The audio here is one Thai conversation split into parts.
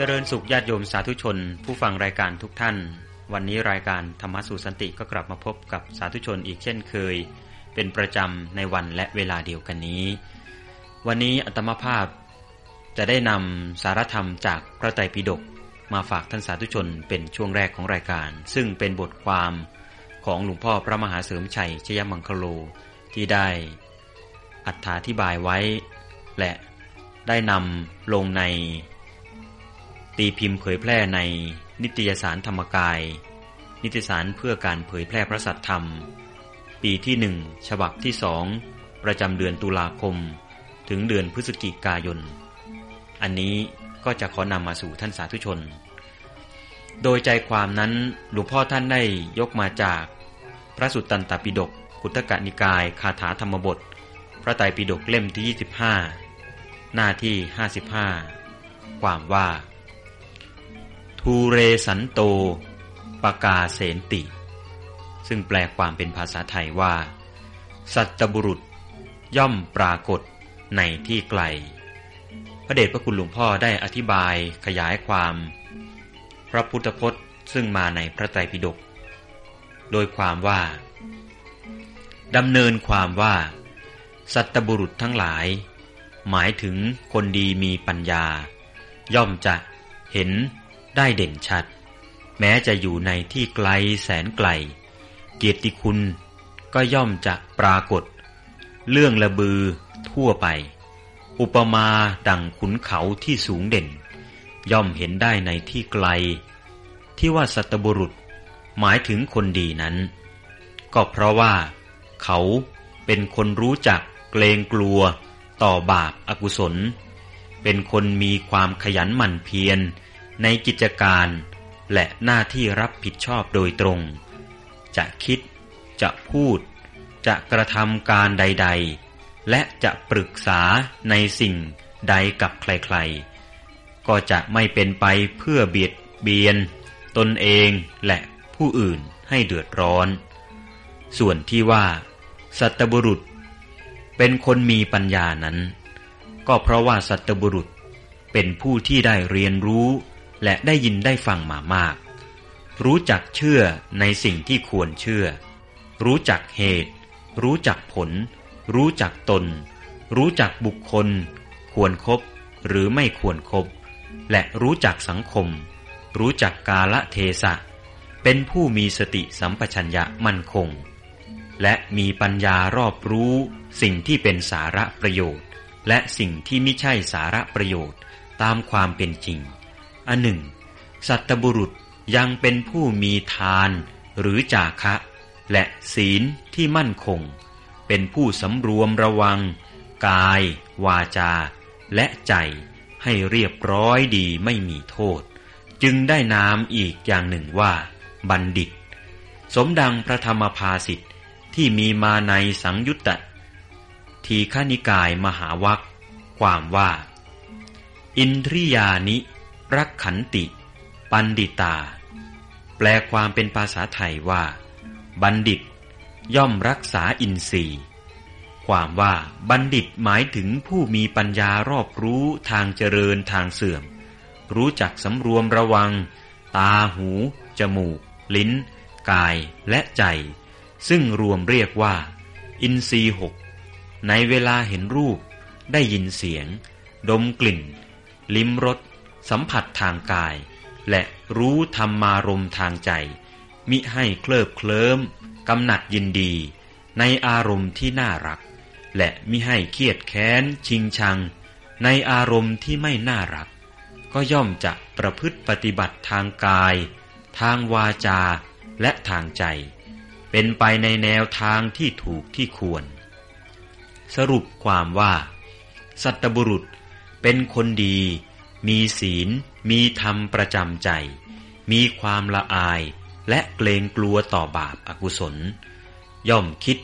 เจริญสุขญาติโยมสาธุชน ผู้ฟังรายการทุกท่าน วันนี้รายการธรรมสู่สันติก็กลับมาพบกับสาธุชนอีกเช่นเคย เป็นประจำในวันและเวลาเดียวกันนี้ วันนี้อัตมภาพจะได้นำสารธรรมจากพระไตรปิฎกมาฝากท่านสาธุชนเป็นช่วงแรกของรายการ ซึ่งเป็นบทความของหลวงพ่อพระมหาเสริมชัยชยมังคโลที่ได้อธิบายไว้ และได้นำลงใน ตีพิมพ์เผยแพร่ในนิตยสารธรรมกาย นิตยสารเพื่อการเผยแพร่พระสัทธรรม ปีที่หนึ่งฉบับที่สองประจำเดือนตุลาคม ถึงเดือนพฤศจิกายน อันนี้ก็จะขอนำมาสู่ท่านสาธุชน โดยใจความนั้นหลวงพ่อท่านได้ยกมาจากพระสุตตันตปิฎกพุทธกนิกายคาถาธรรมบท พระไตรปิฎกเล่มที่ 25 หน้าที่ 55 ความว่า ทูเรสันโตปกาเสนติ ซึ่งแปลความเป็นภาษาไทยว่า สัตบุรุษย่อมปรากฏในที่ไกล พระเดชพระคุณหลวงพ่อได้อธิบายขยายความ พระพุทธพจน์ซึ่งมาในพระไตรปิฎกโดยความว่าดำเนินความว่า สัตบุรุษทั้งหลาย หมายถึงคนดีมีปัญญา ย่อมจะเห็น ได้เด่นชัด แม้จะอยู่ในที่ไกลแสนไกล เกียรติคุณก็ย่อมจะปรากฏ เรื่องระบือทั่วไป อุปมาดังขุนเขาที่สูงเด่น ย่อมเห็นได้ในที่ไกล ที่ว่าสัตบุรุษหมายถึงคนดีนั้น ก็เพราะว่า เขาเป็นคนรู้จักเกรงกลัวต่อบาปอากุศล เป็นคนมีความขยันหมั่นเพียร ในกิจการ และหน้าที่รับผิดชอบโดยตรง จะคิด จะพูด จะกระทำการใด ๆ และจะปรึกษาในสิ่งใดกับใครๆ ก็จะไม่เป็นไปเพื่อเบียดเบียน ตนเองและผู้อื่นให้เดือดร้อน ส่วนที่ว่า สัตบุรุษ เป็นคนมีปัญญานั้น ก็เพราะว่าสัตบุรุษเป็นผู้ที่ได้เรียนรู้ และได้ยินได้ฟังมามาก รู้จักเชื่อในสิ่งที่ควรเชื่อ รู้จักเหตุ รู้จักผล รู้จักตน รู้จักบุคคล ควรครบหรือไม่ควรครบและรู้จักสังคม รู้จักกาละเทศะ เป็นผู้มีสติสัมปชัญญะมั่นคง และมีปัญญารอบรู้สิ่งที่เป็นสาระประโยชน์ และสิ่งที่ไม่ใช่สาระประโยชน์ตามความเป็นจริง อันหนึ่ง สัตบุรุษยังเป็นผู้มีทานหรือจาคะ และศีลที่มั่นคง เป็นผู้สำรวมระวัง กาย วาจา และใจให้เรียบร้อยดีไม่มีโทษ จึงได้นามอีกอย่างหนึ่งว่า บัณฑิต สมดังพระธรรมภาสิทธิ์ที่มีมาในสังยุตตทีฆนิกายมหาวัคความว่า อินทริยานิ รักขันติ ปันดิตา แปลความเป็นภาษาไทยว่า บัณฑิต ย่อมรักษาอินทรีย์ ความว่าบัณฑิตหมายถึงผู้มีปัญญารอบรู้ทางเจริญทางเสื่อม รู้จักสำรวมระวัง ตาหู จมูก ลิ้น กายและใจ ซึ่งรวมเรียกว่า อินทรีหกในเวลาเห็นรูป ได้ยินเสียง ดมกลิ่น ลิ้มรส สัมผัสทางกาย และรู้ธรรมารมทางใจ มิให้เคลิบเคลิ้มกำหนัดยินดี ในอารมณ์ที่น่ารัก และมิให้เครียดแค้น ชิงชัง ในอารมณ์ที่ไม่น่ารัก ก็ย่อมจะประพฤติปฏิบัติทางกาย ทางวาจาและทางใจ เป็นไปในแนวทางที่ถูกที่ควร สรุปความว่า สัตบุรุษเป็นคนดี มีศีล มีธรรมประจำใจ มีความละอายและเกรงกลัวต่อบาปอากุศล ย่อมคิด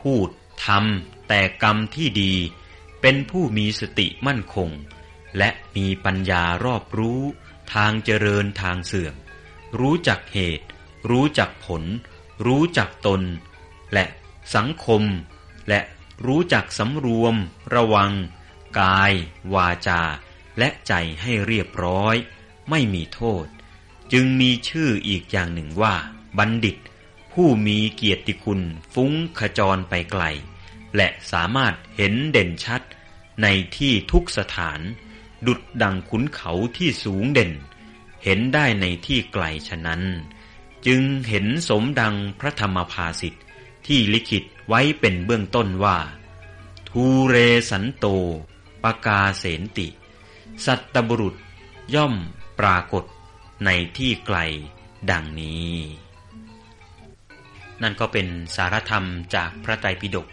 พูดทำแต่กรรมที่ดี เป็นผู้มีสติมั่นคง และมีปัญญารอบรู้ ทางเจริญทางเสื่อม รู้จักเหตุ รู้จักผล รู้จักตน และสังคม และรู้จักสำรวม ระวัง กาย วาจา และใจให้เรียบร้อย ไม่มีโทษ จึงมีชื่ออีกอย่างหนึ่งว่า บัณฑิต ผู้มีเกียรติคุณฟุ้งขจรไปไกล และสามารถเห็นเด่นชัด ในที่ทุกสถาน ดุดดังขุนเขาที่สูงเด่น เห็นได้ในที่ไกลฉะนั้น จึงเห็นสมดังพระธรรมภาสิทธิที่ลิขิตไว้เป็นเบื้องต้นว่า ทูเรสันโตปกาเสนติ สัตบุรุษย่อมปรากฏในที่ไกลดังนี้ นั่นก็เป็นสารธรรมจากพระไตรปิฎก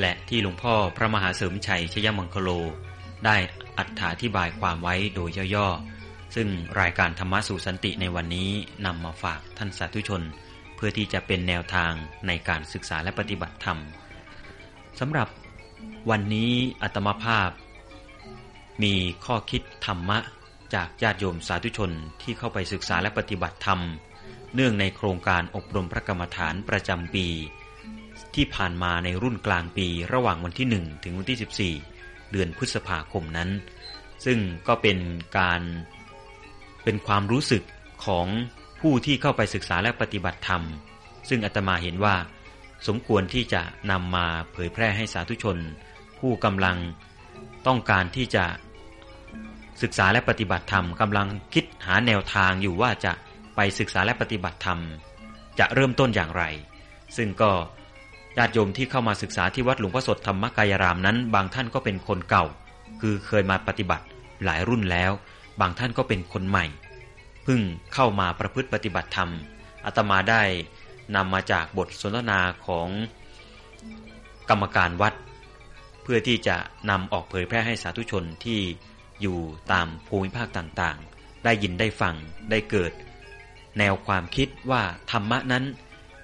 และที่หลวงพ่อพระมหาเสริมชัยชยมังคโล ได้อัถาธิบายความไว้โดยย่อๆ ซึ่งรายการธรรมะสู่สันติในวันนี้นำมาฝากท่านสาธุชน เพื่อที่จะเป็นแนวทางในการศึกษาและปฏิบัติธรรมสำหรับวันนี้อัตมภาพ มีข้อคิดธรรมะ จากญาติโยมสาธุชนที่เข้าไปศึกษาและปฏิบัติธรรม เนื่องในโครงการอบรมพระกรรมฐานประจำปี ที่ผ่านมาในรุ่นกลางปีระหว่างวันที่ 1 ถึงวันที่ 14 เดือนพฤษภาคมนั้น ซึ่งก็เป็นการเป็นความรู้สึกของผู้ที่เข้าไปศึกษาและปฏิบัติธรรม ซึ่งอาตมาเห็นว่า สมควรที่จะนำมาเผยแพร่ให้สาธุชน ผู้กำลังต้องการที่จะ ศึกษาและปฏิบัติธรรมกำลังคิดหาแนวทางอยู่ว่าจะไปศึกษาและปฏิบัติธรรม จะเริ่มต้นอย่างไร ซึ่งก็ญาติโยมที่เข้ามาศึกษาที่วัดหลวงพ่อสดธรรมกายรามนั้น บางท่านก็เป็นคนเก่า คือเคยมาปฏิบัติหลายรุ่นแล้ว บางท่านก็เป็นคนใหม่เพิ่งเข้ามาประพฤติปฏิบัติธรรมอาตมาได้นำมาจากบทสนทนาของกรรมการวัด เพื่อที่จะนำออกเผยแพร่ให้สาธุชนที่ อยู่ตามภูมิภาคต่างๆ ได้ยินได้ฟังได้เกิด แนวความคิดว่าธรรมะนั้น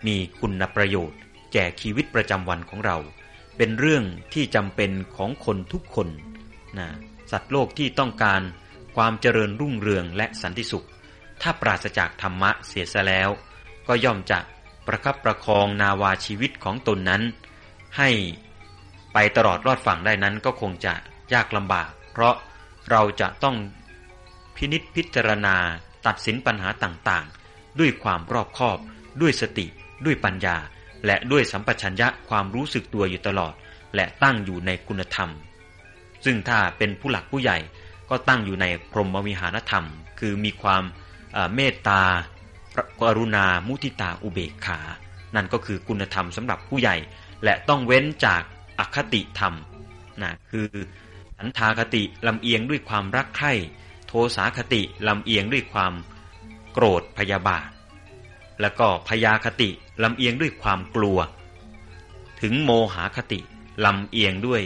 มีคุณประโยชน์ แก่ชีวิตประจำวันของเรา เป็นเรื่องที่จำเป็นของคนทุกคนนะสัตว์โลกที่ต้องการความเจริญรุ่งเรืองและสันติสุข ถ้าปราศจากธรรมะเสียซะแล้ว ก็ย่อมจะประคับประคองนาวาชีวิตของตนนั้น ให้ไปตลอดรอดฝั่งได้นั้นก็คงจะยากลำบาก เพราะ เราจะต้องพินิษพิจารณาตัดสินปัญหาต่างๆ ด้วยความรอบคอบ ด้วยสติ ด้วยปัญญา และด้วยสัมปชัญญะความรู้สึกตัวอยู่ตลอด และตั้งอยู่ในคุณธรรม ซึ่งถ้าเป็นผู้หลักผู้ใหญ่ก็ตั้งอยู่ในพรหมวิหารธรรม คือมีความเมตตากรุณามุทิตาอุเบกขา นั่นก็คือคุณธรรมสำหรับผู้ใหญ่ และต้องเว้นจากอคติธรรมนะคือ สันทาคติลำเอียงด้วยความรักใคร่ โทสาคติลำเอียงด้วยความโกรธพยาบาท แล้วก็พยาคติลำเอียงด้วยความกลัว ถึงโมหาคติลำเอียงด้วย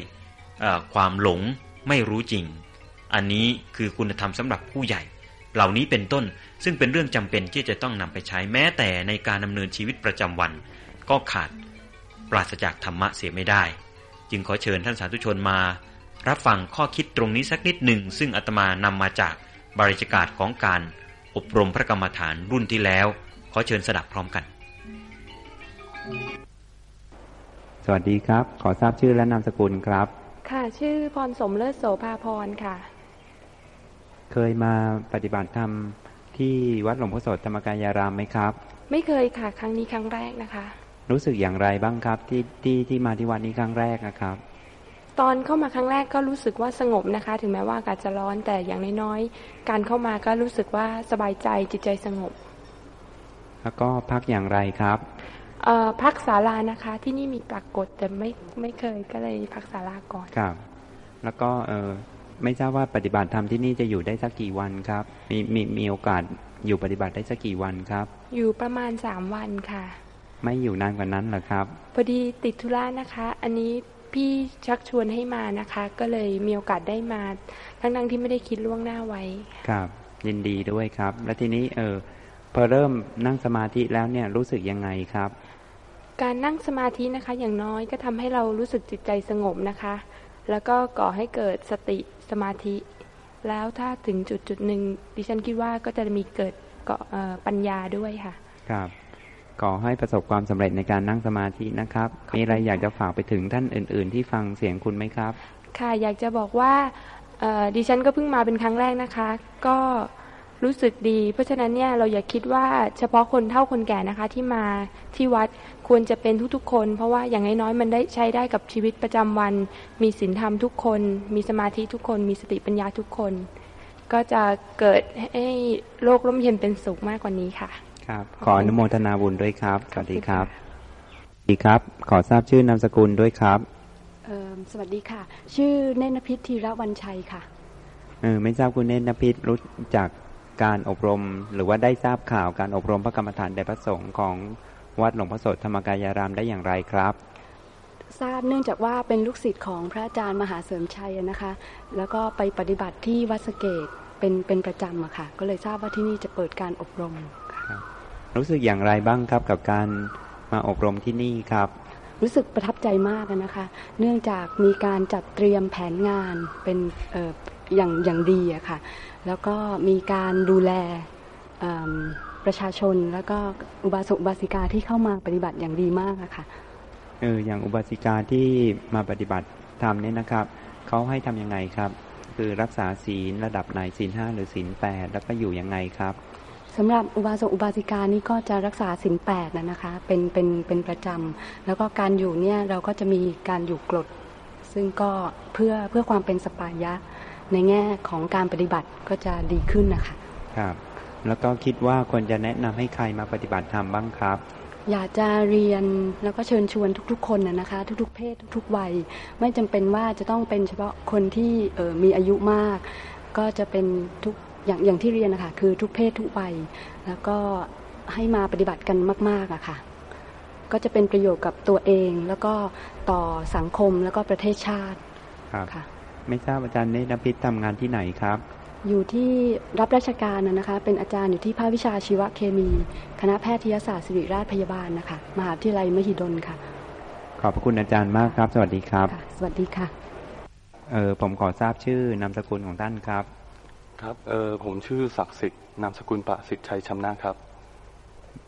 ความหลงไม่รู้จริง อันนี้คือคุณธรรมสำหรับผู้ใหญ่ เหล่านี้เป็นต้นซึ่งเป็นเรื่องจำเป็นที่จะต้องนำไปใช้แม้แต่ในการดำเนินชีวิตประจำวัน ก็ขาดปราศจากธรรมะเสียไม่ได้ จึงขอเชิญท่านสาธุชนมา รับฟังข้อคิดตรงนี้สักนิดหนึ่ง ซึ่งอาตมานำมาจากบริจากาศของการอบรมพระกรรมฐานรุ่นที่แล้ว ขอเชิญสดับพร้อมกัน สวัสดีครับ ขอทราบชื่อและนามสกุลครับ ค่ะ ชื่อพรสมเลิศโสภาพรค่ะ เคยมาปฏิบัติธรรมที่วัดหลวงพ่อสดธรรมกายารามไหมครับ ไม่เคยค่ะ ครั้งนี้ครั้งแรกนะคะ รู้สึกอย่างไรบ้างครับที่ที่ที่มาที่วัดนี้ครั้งแรกนะครับ ตอนเข้ามาครั้งแรกก็รู้สึกว่าสงบนะคะ ถึงแม้ว่าอากาศจะร้อนแต่อย่างน้อยๆการเข้ามาก็รู้สึกว่าสบายใจจิตใจสงบ แล้วก็พักอย่างไรครับพักศาลานะคะ ที่นี่มีปรากฏแต่ไม่ไม่เคยก็เลยพักศาลาก่อนครับ แล้วก็เออไม่ทราบว่าปฏิบัติธรรมที่นี่จะอยู่ได้สักกี่วันครับ มีมีมีโอกาสอยู่ปฏิบัติได้สักกี่วันครับ อยู่ประมาณสามวันค่ะ ไม่อยู่นานกว่านั้นหรอครับพอดีติดธุระนะคะ อันนี้ พี่ชักชวนให้มานะคะ ก็เลยมีโอกาสได้มา ทั้งๆที่ไม่ได้คิดล่วงหน้าไว้ ครับ ยินดีด้วยครับ และทีนี้เออพอเริ่มนั่งสมาธิแล้วเนี่ยรู้สึกยังไงครับ การนั่งสมาธินะคะ อย่างน้อยก็ทำให้เรารู้สึกจิตใจสงบนะคะ แล้วก็ก่อให้เกิดสติสมาธิ แล้วถ้าถึงจุดจุดหนึ่งดิฉันคิดว่าก็จะมีเกิดเกาะปัญญาด้วยค่ะ ครับ ขอให้ประสบความสำเร็จในการนั่งสมาธินะครับ มีอะไรอยากจะฝากไปถึงท่านอื่น ๆ ที่ฟังเสียงคุณไหมครับ ค่ะอยากจะบอกว่าดิฉันก็เพิ่งมาเป็นครั้งแรกนะคะ ก็รู้สึกดี เพราะฉะนั้นเนี่ยเราอย่าคิดว่าเฉพาะคนเฒ่าคนแก่นะคะ ที่มาที่วัดควรจะเป็นทุกๆ คน เพราะว่าอย่างน้อยๆมันได้ใช้ได้กับชีวิตประจำวัน มีศีลธรรมทุกคน มีสมาธิทุกคน มีสติปัญญาทุกคน ก็จะเกิดให้โลกร่มเย็นเป็นสุขมากกว่านี้ค่ะ ครับ ขออนุโมทนาบุญด้วยครับ สวัสดีครับดีครับ ขอทราบชื่อนามสกุลด้วยครับเอิ่มสวัสดีค่ะ ชื่อเนนพิษธีระวันชัยค่ะเออไม่ทราบคุณเนตรนพิษรู้จักการอบรม หรือว่าได้ทราบข่าวการอบรมพระกรรมฐานแด่พระสงฆ์ของวัดหลวงพ่อโสธธรรมกายารามได้อย่างไรครับ ทราบเนื่องจากว่าเป็นลูกศิษย์ของพระอาจารย์มหาเสริมชัยนะคะ แล้วก็ไปปฏิบัติที่วัดสะเกตเป็นเป็นประจำอะค่ะ ก็เลยทราบว่าที่นี่จะเปิดการอบรมค่ะ รู้สึกอย่างไรบ้างครับกับการมาอบรมที่นี่ครับ รู้สึกประทับใจมากอะนะคะ เนื่องจากมีการจัดเตรียมแผนงานเป็นเอ่ออย่างอย่างดีอะค่ะ แล้วก็มีการดูแลเอิ่มประชาชนแล้วก็อุบาสกอุบาสิกาที่เข้ามาปฏิบัติอย่างดีมากอะค่ะเอออย่างอุบาสิกาที่มาปฏิบัติธรรมเนี่ยนะครับเขาให้ทำยังไงครับ คือรักษาศีลระดับไหนศีลห้าหรือศีลแปดแล้วก็อยู่ยังไงครับ สำหรับอุบาสกอุบาสิกานี่ก็จะรักษาศีลแปดนะนะคะเป็นเป็นเป็นประจำแล้วก็การอยู่เนี่ยเราก็จะมีการอยู่กรดซึ่งก็เพื่อเพื่อความเป็นสปายะในแง่ของการปฏิบัติก็จะดีขึ้นนะคะครับ แล้วก็คิดว่าควรจะแนะนำให้ใครมาปฏิบัติธรรมบ้างครับ อยากจะเรียนแล้วก็เชิญชวนทุกๆ คนนะนะคะ ทุกๆ เพศทุกๆวัย ไม่จำเป็นว่าจะต้องเป็นเฉพาะคนที่เอ่อมีอายุมาก ก็จะเป็นทุก อย่างอย่างที่เรียนนะคะคือทุกเพศทุกวัยแล้วก็ให้มาปฏิบัติกันมาก ๆอะค่ะ ก็จะเป็นประโยชน์กับตัวเอง แล้วก็ต่อสังคมแล้วก็ประเทศชาติครับค่ะ ไม่ทราบอาจารย์เนตรนพิษทำงานที่ไหนครับ อยู่ที่รับราชการนะนะคะ เป็นอาจารย์อยู่ที่ภาควิชาชีวเคมี คณะแพทยศาสตร์ศิริราชพยาบาลนะคะมหาวิทยาลัยมหิดลค่ะ ขอบพระคุณอาจารย์มากครับ สวัสดีครับค่ะสวัสดีค่ะเออผมขอทราบชื่อนามสกุลของท่านครับ ครับเออผมชื่อศักดิ์สิทธิ์นามสกุลประสิทธิ์ชัยชำนะครับ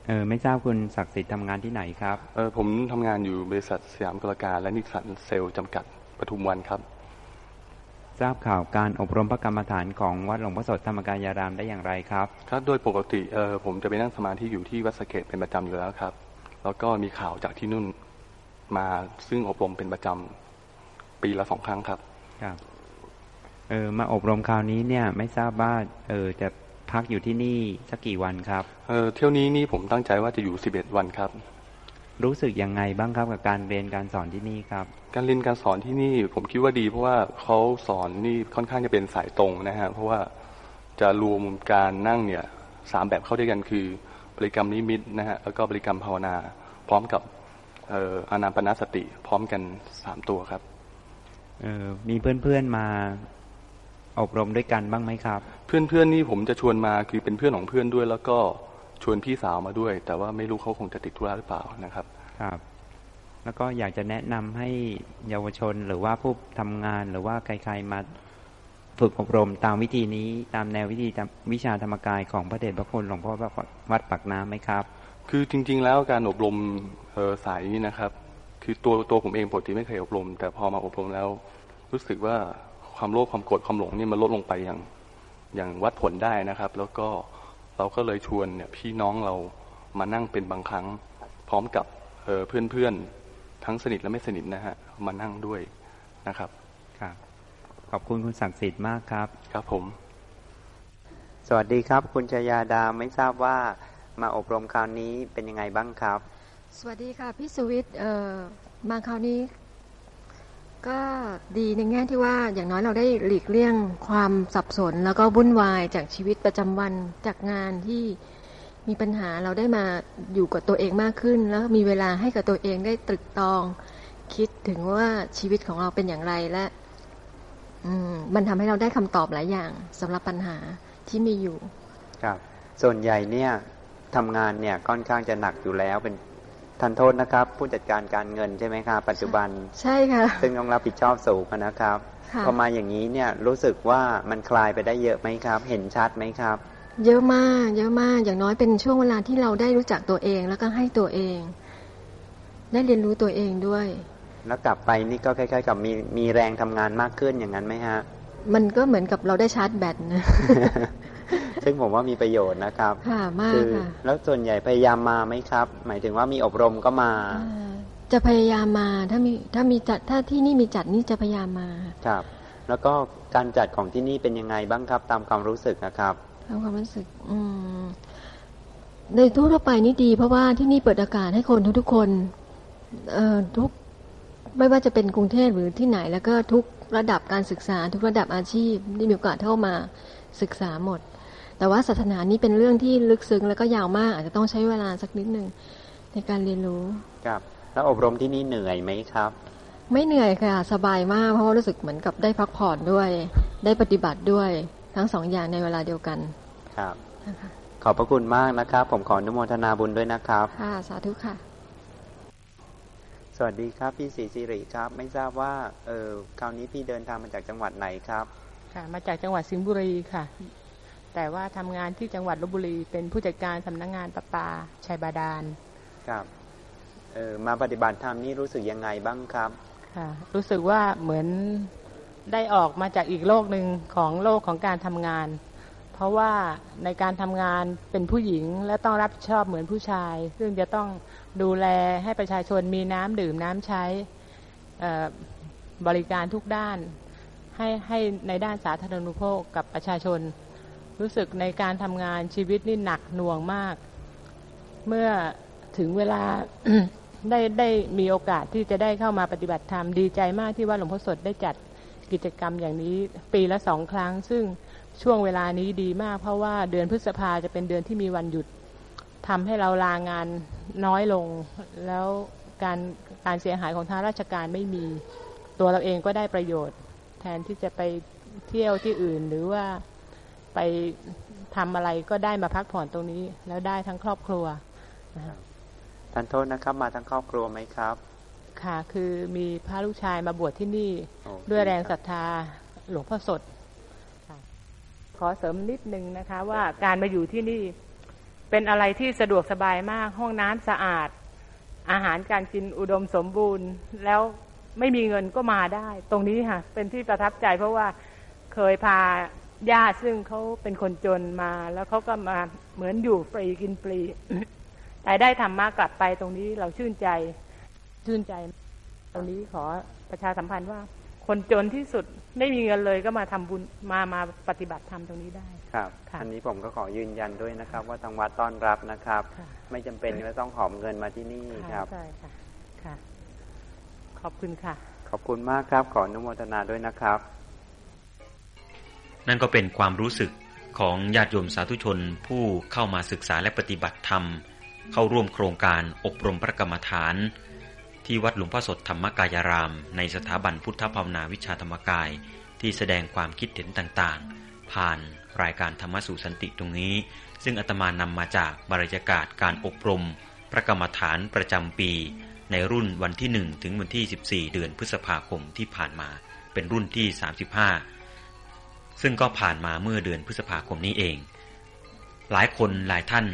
เออไม่ทราบคุณศักดิ์สิทธิ์ทำงานที่ไหนครับเออผมทำงานอยู่บริษัทสยามกลการและนิสสันเซลล์จำกัดปทุมวันครับ ทราบข่าวการอบรมพระกรรมฐานของวัดหลวงพ่อสดธรรมกายารามได้อย่างไรครับ ครับโดยปกติเออผมจะไปนั่งสมาธิอยู่ที่วัดสระเกศเป็นประจำอยู่แล้วครับ แล้วก็มีข่าวจากที่นู่นมาซึ่งอบรมเป็นประจำปีละสองครั้งครับ ครับ เออมาอบรมคราวนี้เนี่ย ไม่ทราบว่าเออจะพักอยู่ที่นี่สักกี่วันครับเออเที่ยวนี้นี่ผมตั้งใจว่าจะอยู่11วันครับ รู้สึกยังไงบ้างครับกับการเรียนการสอนที่นี่ครับ การเรียนการสอนที่นี่ผมคิดว่าดี เพราะว่าเขาสอนนี่ค่อนข้างจะเป็นสายตรงนะฮะเพราะว่าจะรวมการนั่งเนี่ยสามแบบเข้าด้วยกันคือบริกรรมนิมิตนะฮะแล้วก็บริกรรมภาวนา พร้อมกับเอ่ออานาปนสติ พร้อมกันสามตัวครับเออมีเพื่อนๆมา อบรมด้วยกันบ้างไหมครับ เพื่อนๆนี่ผมจะชวนมาคือเป็นเพื่อนของเพื่อนด้วย แล้วก็ชวนพี่สาวมาด้วย แต่ว่าไม่รู้เขาคงจะติดธุระหรือเปล่านะครับครับ แล้วก็อยากจะแนะนำให้เยาวชนหรือว่าผู้ทำงานหรือว่าใครๆมาฝึกอบรมตามวิธีนี้ตามแนววิธีวิชาธรรมกายของพระเดชพระคุณหลวงพ่อวัดปากน้ำไหมครับ คือจริง ๆ แล้วการอบรมเอ่อสายนี้นะครับ คือตัวตัวผมเองปกติไม่เคยอบรม แต่พอมาอบรมแล้ว รู้สึกว่า ความโลภความโกรธความหลงนี่มันลดลงไปอย่างอย่างวัดผลได้นะครับ แล้วก็เราก็เลยชวนเนี่ยพี่น้องเรามานั่งเป็นบางครั้ง พร้อมกับเอ่อเพื่อนๆ ทั้งสนิทและไม่สนิทนะฮะมานั่งด้วยนะครับครับ ขอบคุณคุณศักดิ์สิทธิ์มากครับ ครับผม สวัสดีครับ คุณชยาดาไม่ทราบว่ามาอบรมคราวนี้เป็นยังไงบ้างครับ สวัสดีค่ะพี่สวิทย์เอ่อมาคราวนี้ ก็ดีในแง่ที่ว่าอย่างน้อยเราได้หลีกเลี่ยงความสับสน แล้วก็วุ่นวายจากชีวิตประจำวันจากงานที่มีปัญหาเราได้มาอยู่กับตัวเองมากขึ้น แล้วมีเวลาให้กับตัวเองได้ตรึกตรอง คิดถึงว่าชีวิตของเราเป็นอย่างไรและอมมันทำให้เราได้คำตอบหลายอย่างสำหรับปัญหาที่มีอยู่ ครับ ส่วนใหญ่เนี่ยทำงานเนี่ยค่อนข้างจะหนักอยู่แล้วเป็น ทันโทษนะครับ ผู้จัดการการเงินใช่ไหมครับปัจจุบันใช่ค่ะ ซึ่งต้องรับผิดชอบสูงนะครับค่ะพอมาอย่างนี้เนี่ยรู้สึกว่ามันคลายไปได้เยอะไหมครับ เห็นชัดไหมครับ เยอะมาก เยอะมากอย่างน้อยเป็นช่วงเวลาที่เราได้รู้จักตัวเองแล้วก็ให้ตัวเอง ได้เรียนรู้ตัวเองด้วย แล้วกลับไปนี่ก็คล้ายๆ กับมีมีแรงทำงานมากขึ้นอย่างนั้นไหมฮะ มันก็เหมือนกับเราได้ชาร์จแบตนะ ซึ่งผมว่ามีประโยชน์นะครับ ค่ะมากคือค่ะแล้วส่วนใหญ่พยายามมาไหมครับ หมายถึงว่ามีอบรมก็มาอ่าจะพยายามมาถ้ามีถ้ามีจัดถ้าที่นี่มีจัดนี่จะพยายามมาครับ แล้วก็การจัดของที่นี่เป็นยังไงบ้างครับ ตามความรู้สึกนะครับทำความรู้สึก อืมในทั่วๆไปนี่ดีเพราะว่าที่นี่เปิดอากาศให้คนทุกๆคนเอ่อทุกไม่ว่าจะเป็นกรุงเทพหรือที่ไหนแล้วก็ทุกระดับการศึกษา ทุกระดับอาชีพได้มีโอกาสเข้ามาศึกษาหมด แต่ว่าศาสนานี้เป็นเรื่องที่ลึกซึ้งแล้วก็ยาวมาก อาจจะต้องใช้เวลาสักนิดหนึ่งในการเรียนรู้ครับ แล้วอบรมที่นี่เหนื่อยไหมครับ ไม่เหนื่อยค่ะ สบายมากเพราะว่ารู้สึกเหมือนกับได้พักผ่อนด้วย ได้ปฏิบัติด้วยทั้งสองอย่างในเวลาเดียวกันครับนะคะขอบพระคุณมากนะครับ ผมขออนุโมทนาบุญด้วยนะครับค่ะสาธุค่ะ สวัสดีครับพี่ศรีสิริครับ ไม่ทราบว่าเออคราวนี้พี่เดินทางมาจากจังหวัดไหนครับ ค่ะ มาจากจังหวัดสิงห์บุรีค่ะ แต่ว่าทำงานที่จังหวัดลบบุรี เป็นผู้จัดการสำนักงงานประปาชัยบาดาลครับเออมาปฏิบัติธรรมนี่รู้สึกยังไงบ้างครับค่ะรู้สึกว่าเหมือนได้ออกมาจากอีกโลกหนึ่งของโลกของการทำงาน เพราะว่าในการทำงานเป็นผู้หญิงและต้องรับผิดชอบเหมือนผู้ชาย ซึ่งจะต้องดูแลให้ประชาชนมีน้ำดื่มน้ำใช้เอ่อบริการทุกด้าน ให้ให้ในด้านสาธารณูปโภคกับประชาชน รู้สึกในการทำงานชีวิตนี่หนักหน่วงมาก เมื่อถึงเวลาได้ได้มีโอกาสที่จะได้เข้ามาปฏิบัติธรรมดีใจมากที่ว่าหลวงพ่อสดได้จัดกิจกรรมอย่างนี้ปีละสองครั้ง ซึ่งช่วงเวลานี้ดีมาก เพราะว่าเดือนพฤษภาจะเป็นเดือนที่มีวันหยุดทำให้เราลางานน้อยลง แล้วการการเสียหายของทางราชการไม่มีตัวเราเองก็ได้ประโยชน์ แทนที่จะไปเที่ยวที่อื่นหรือว่า ไปทำอะไรก็ได้มาพักผ่อนตรงนี้ แล้วได้ทั้งครอบครัวนะคะท่านโทษนะครับ มาทั้งครอบครัวไหมครับ ค่ะ คือมีพระลูกชายมาบวชที่นี่โอ้ด้วยแรงคศรัรับทธาหลวงพ่อสดค่ะขอเสริมนิดนึงนะคะ ว่าการมาอยู่ที่นี่เป็นอะไรที่สะดวกสบายมาก ห้องน้ำสะอาด อาหารการกินอุดมสมบูรณ์ แล้วไม่มีเงินก็มาได้ ตรงนี้ค่ะ เป็นที่ประทับใจเพราะว่าเคยพา ญาติซึ่งเขาเป็นคนจนมา แล้วเขาก็มาเหมือนอยู่ฟรีกินฟรีแต่ได้ธรรมะกลับไปตรงนี้เราชื่นใจ ชื่นใจ ตรงนี้ขอประชาสัมพันธ์ว่า คนจนที่สุดไม่มีเงินเลยก็มาทำบุญมามาปฏิบัติธรรมตรงนี้ได้ ครับค่ะอันนี้ผมก็ขอยืนยันด้วยนะครับ ว่าทางวัดต้อนรับนะครับค่ะไม่จำเป็นว่าต้องหอมเงินมาที่นี่ครับใช่ค่ะค่ะ ขอบคุณค่ะ ขอบคุณมากครับ ขออนุโมทนาด้วยนะครับ นั่นก็เป็นความรู้สึกของญาติโยมสาธุชนผู้เข้ามาศึกษาและปฏิบัติธรรม เข้าร่วมโครงการอบรมพระกรรมฐาน ที่วัดหลวงพ่อสดธรรมกายราม ในสถาบันพุทธภาวนาวิชาธรรมกาย ที่แสดงความคิดเห็นต่างๆ ผ่านรายการธรรมสู่สันติตรงนี้ ซึ่งอาตมานำมาจากบรรยากาศการอบรม พระกรรมฐานประจำปี ในรุ่นวันที่ 1 ถึงวันที่ 14 เดือนพฤษภาคมที่ผ่านมา เป็นรุ่นที่ 35 ซึ่งก็ผ่านมาเมื่อเดือนพฤษภาคมนี้เอง หลายคนหลายท่าน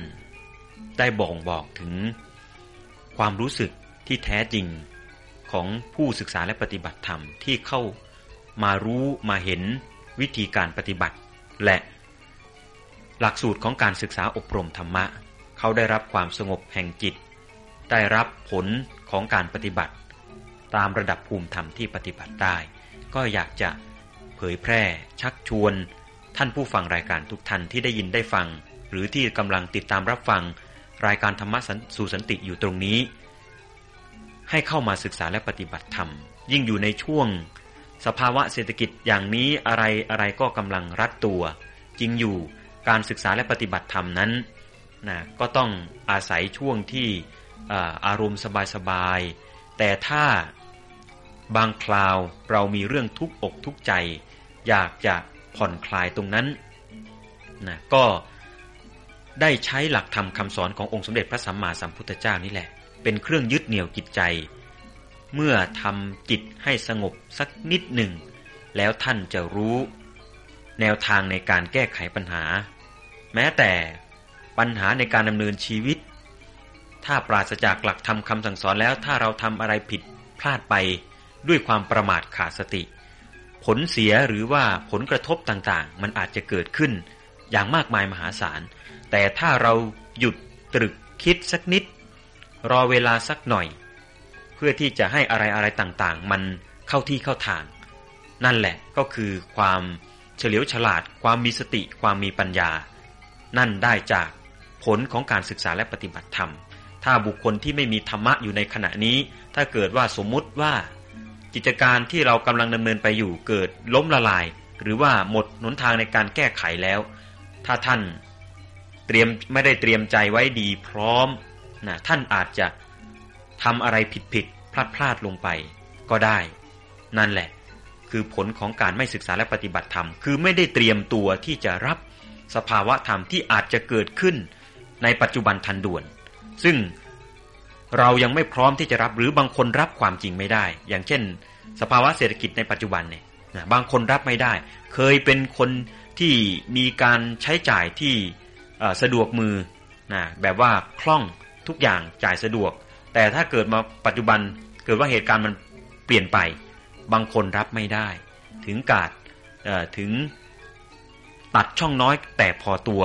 ได้บ่งบอกถึง ความรู้สึกที่แท้จริงของผู้ศึกษาและปฏิบัติธรรมที่เข้ามารู้มาเห็นวิธีการปฏิบัติ และหลักสูตรของการศึกษาอบรมธรรมะ เขาได้รับความสงบแห่งจิต ได้รับผลของการปฏิบัติ ตามระดับภูมิธรรมที่ปฏิบัติได้ ก็อยากจะ เผยแพร่ ชักชวน ท่านผู้ฟังรายการทุกท่านที่ได้ยินได้ฟัง หรือที่กำลังติดตามรับฟัง รายการธรรมะสันสู่สันติอยู่ตรงนี้ ให้เข้ามาศึกษาและปฏิบัติธรรม ยิ่งอยู่ในช่วง สภาวะเศรษฐกิจอย่างนี้อะไรอะไรก็กำลังรัดตัว จริงอยู่การศึกษาและปฏิบัติธรรมนั้นนะก็ต้องอาศัยช่วงที่อารมณ์สบายๆแต่ถ้าบางคราวเรามีเรื่องทุกอกทุกใจ อยากจะผ่อนคลายตรงนั้นนะก็ได้ใช้หลักธรรมคำสอนขององค์สมเด็จพระสัมมาสัมพุทธเจ้านี่แหละ เป็นเครื่องยึดเหนี่ยวจิตใจ เมื่อทำจิตให้สงบสักนิดหนึ่ง แล้วท่านจะรู้ แนวทางในการแก้ไขปัญหา แม้แต่ปัญหาในการดำเนินชีวิต ถ้าปราศจากหลักธรรมคำสั่งสอนแล้วถ้าเราทำอะไรผิดพลาดไปด้วยความประมาทขาดสติ ผลเสียหรือว่าผลกระทบต่างๆ มันอาจจะเกิดขึ้น อย่างมากมายมหาศาล แต่ถ้าเราหยุดตรึกคิดสักนิด รอเวลาสักหน่อย เพื่อที่จะให้อะไรอะไรต่างๆ มันเข้าที่เข้าทาง นั่นแหละก็คือความเฉลียวฉลาด ความมีสติ ความมีปัญญา นั่นได้จากผลของการศึกษาและปฏิบัติธรรม ถ้าบุคคลที่ไม่มีธรรมะอยู่ในขณะนี้ ถ้าเกิดว่าสมมุติว่า กิจการที่เรากำลังดำเนินไปอยู่เกิดล้มละลาย หรือว่าหมดหนทางในการแก้ไขแล้ว ถ้าท่านเตรียมไม่ได้เตรียมใจไว้ดีพร้อมนะท่านอาจจะทำอะไรผิดผิดพลาดพลาดลงไปก็ได้ นั่นแหละ คือผลของการไม่ศึกษาและปฏิบัติธรรม คือไม่ได้เตรียมตัวที่จะรับสภาวะธรรมที่อาจจะเกิดขึ้นในปัจจุบันทันด่วน ซึ่ง เรายังไม่พร้อมที่จะรับหรือบางคนรับความจริงไม่ได้ อย่างเช่น สภาวะเศรษฐกิจในปัจจุบันเนี่ยบางคนรับไม่ได้ เคยเป็นคนที่มีการใช้จ่ายที่สะดวกมือนะแบบว่าคล่องทุกอย่างจ่ายสะดวก แต่ถ้าเกิดมาปัจจุบันเกิดว่าเหตุการณ์มันเปลี่ยนไป บางคนรับไม่ได้ ถึงกาดถึงตัดช่องน้อยแต่พอตัว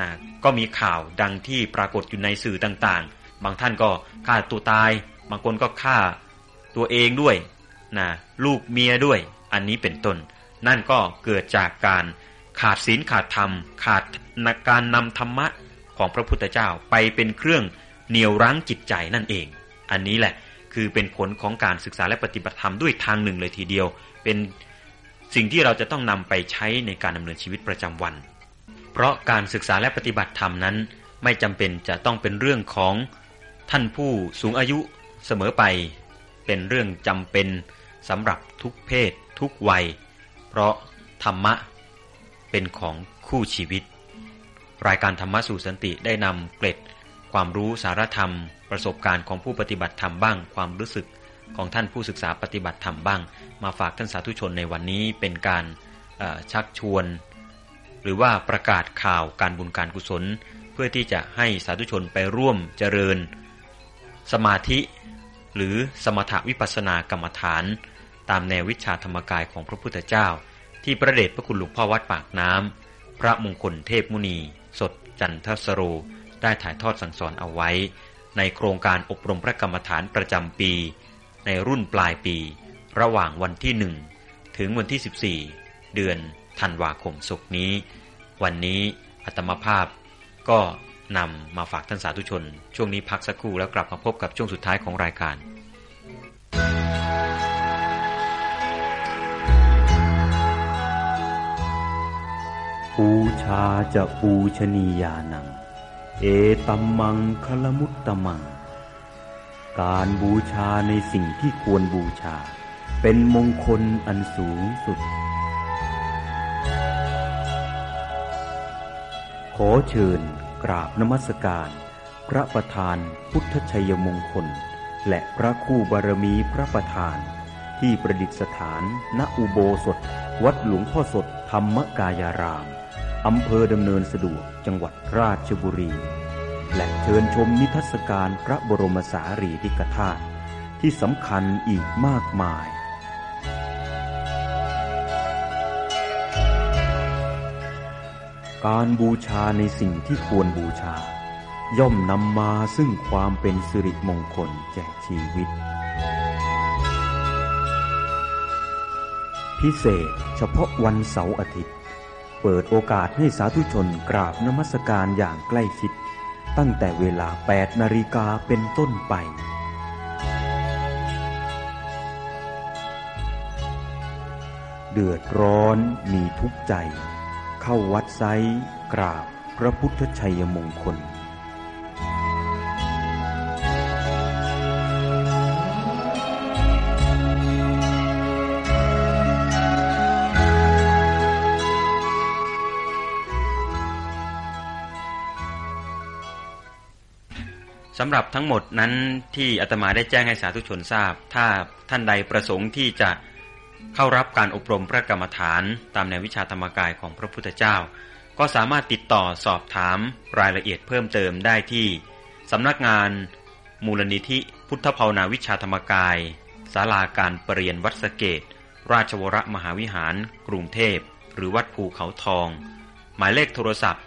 นะก็มีข่าวดังที่ปรากฏอยู่ในสื่อต่างๆ บางท่านก็ฆ่าตัวตาย บางคนก็ฆ่าตัวเองด้วยนะลูกเมียด้วย อันนี้เป็นต้น นั่นก็เกิดจากการขาดศีลขาดธรรม ขาดการนำธรรมะของพระพุทธเจ้าไปเป็นเครื่องเหนี่ยวรั้งจิตใจนั่นเอง อันนี้แหละคือเป็นผลของการศึกษาและปฏิบัติธรรมด้วยทางหนึ่งเลยทีเดียว เป็นสิ่งที่เราจะต้องนำไปใช้ในการดำเนินชีวิตประจำวัน เพราะการศึกษาและปฏิบัติธรรมนั้น ไม่จำเป็นจะต้องเป็นเรื่องของ ท่านผู้สูงอายุเสมอไป เป็นเรื่องจำเป็นสำหรับทุกเพศ ทุกวัย เพราะธรรมะ เป็นของคู่ชีวิต รายการธรรมะสู่สันติได้นำเกร็ด ความรู้สารธรรม ประสบการณ์ของผู้ปฏิบัติธรรมบ้าง ความรู้สึกของท่านผู้ศึกษาปฏิบัติธรรมบ้าง มาฝากท่านสาธุชนในวันนี้เป็นการชักชวน หรือว่าประกาศข่าวการบุญการกุศล เพื่อที่จะให้สาธุชนไปร่วมเจริญ สมาธิ หรือสมถวิปัสสนากรรมฐาน ตามแนววิชาธรรมกายของพระพุทธเจ้า ที่ประเดชพระคุณหลวงพ่อวัดปากน้ำพระมงคลเทพมุนี สดจันทสโร ได้ถ่ายทอดสั่งสอนเอาไว้ ในโครงการอบรมพระกรรมฐานประจำปี ในรุ่นปลายปี ระหว่างวันที่หนึ่งถึงวันที่ 14 เดือนธันวาคมศกนี้ วันนี้อัตมภาพก็ นำมาฝากท่านสาธุชน ช่วงนี้พักสักครู่แล้วกลับมาพบกับช่วงสุดท้ายของรายการปูชาจะปูชนียานัง เอตัมมังคลมุตตมัง การบูชาในสิ่งที่ควรบูชา เป็นมงคลอันสูงสุด ขอเชิญ กราบนมัสการ พระประธานพุทธชัยมงคล และพระคู่บารมีพระประธาน ที่ประดิษฐาน ณอุโบสถ วัดหลวงพ่อสดธรรมกายารามอำเภอดำเนินสะดวกจังหวัดราชบุรี และเชิญชมนิทรรศการพระบรมสารีริกธาตุที่สำคัญอีกมากมาย การบูชาในสิ่งที่ควรบูชา ย่อมนำมาซึ่งความเป็นสิริมงคลแก่ชีวิต พิเศษเฉพาะวันเสาร์อาทิตย์ เปิดโอกาสให้สาธุชนกราบนมัสการอย่างใกล้ชิด ตั้งแต่เวลา 8 นาฬิกาเป็นต้นไปเดือดร้อนมีทุกใจ เข้าวัดไซกราบพระพุทธชัยมงคลสำหรับทั้งหมดนั้นที่อาตมาได้แจ้งให้สาธุชนทราบ ถ้าท่านใดประสงค์ที่จะ เข้ารับการอบรมพระกรรมฐานตามแนววิชาธรรมกายของพระพุทธเจ้า ก็สามารถติดต่อสอบถามรายละเอียดเพิ่มเติมได้ที่สำนักงาน มูลนิธิพุทธภาวนาวิชาธรรมกายศาลาการปรเรียนวัดสเกต ราชวรมหาวิหาร กรุงเทพ หรือวัดภูเขาทอง หมายเลขโทรศัพท์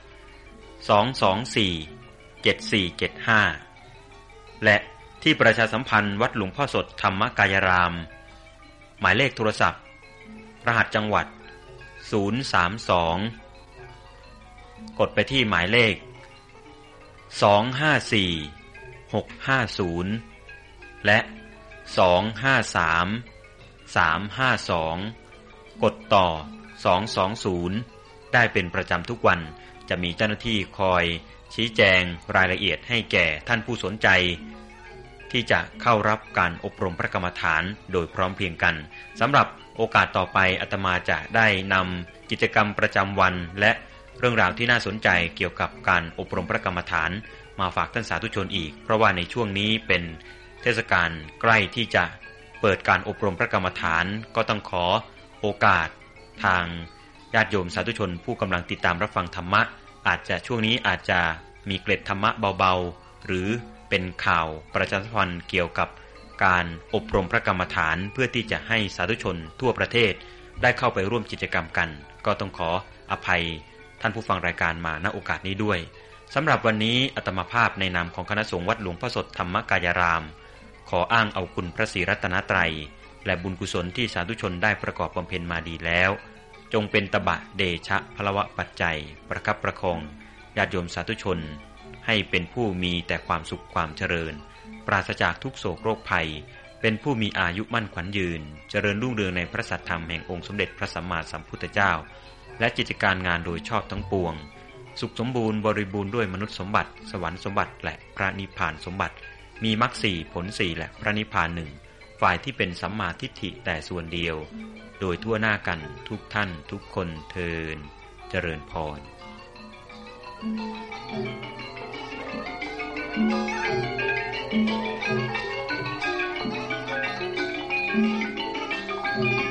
224 7475 และที่ประชาสัมพันธ์วัดหลวงพ่อสดธรรมกายราม หมายเลขโทรศัพท์ รหัสจังหวัด 032 กดไปที่หมายเลข 254 650 และ 253 352 กดต่อ 220 ได้เป็นประจำทุกวันจะมีเจ้าหน้าที่คอยชี้แจงรายละเอียดให้แก่ท่านผู้สนใจ ที่จะเข้ารับการอบรมพระกรรมฐานโดยพร้อมเพียงกันสำหรับโอกาสต่อไปอาตมาจะได้นำกิจกรรมประจำวัน และเรื่องราวที่น่าสนใจเกี่ยวกับการอบรมพระกรรมฐาน มาฝากท่านสาธุชนอีก เพราะว่าในช่วงนี้เป็นเทศกาลใกล้ที่จะเปิดการอบรมพระกรรมฐาน ก็ต้องขอโอกาสทางญาติโยมสาธุชนผู้กำลังติดตามรับฟังธรรมะ อาจจะช่วงนี้อาจจะมีเกล็ดธรรมะเบาๆ หรือ เป็นข่าวประชาสัมพันธ์เกี่ยวกับการอบรมพระกรรมฐานเพื่อที่จะให้สาธุชนทั่วประเทศ ได้เข้าไปร่วมกิจกรรมกัน ก็ต้องขออภัยท่านผู้ฟังรายการมาณโอกาสนี้ด้วยสำหรับวันนี้อัตมาภาพในนามของคณะสงฆ์วัดหลวงพ่อสดธรรมกายราม ขออ้างเอาคุณพระศรีรัตนตรัย และบุญกุศลที่สาธุชนได้ประกอบบำเพ็ญมาดีแล้ว จงเป็นตบะเดชะพลวะปัจจัย ประคับประคองญาติโยมสาธุชน ให้เป็นผู้มีแต่ความสุขความเจริญ ปราศจากทุกโศกโรคภัย เป็นผู้มีอายุมั่นขวัญยืน เจริญรุ่งเรืองในพระสัทธรรมแห่งองค์สมเด็จพระสัมมาสัมพุทธเจ้า และกิจการงานโดยชอบทั้งปวง สุขสมบูรณ์บริบูรณ์ด้วยมนุษย์สมบัติ สวรรค์สมบัติและพระนิพพานสมบัติ มีมรรคสี่ผลสี่และพระนิพพานหนึ่งฝ่ายที่เป็นสัมมาทิฏฐิแต่ส่วนเดียว โดยทั่วหน้ากันทุกท่านทุกคนเทินเจริญพร thank you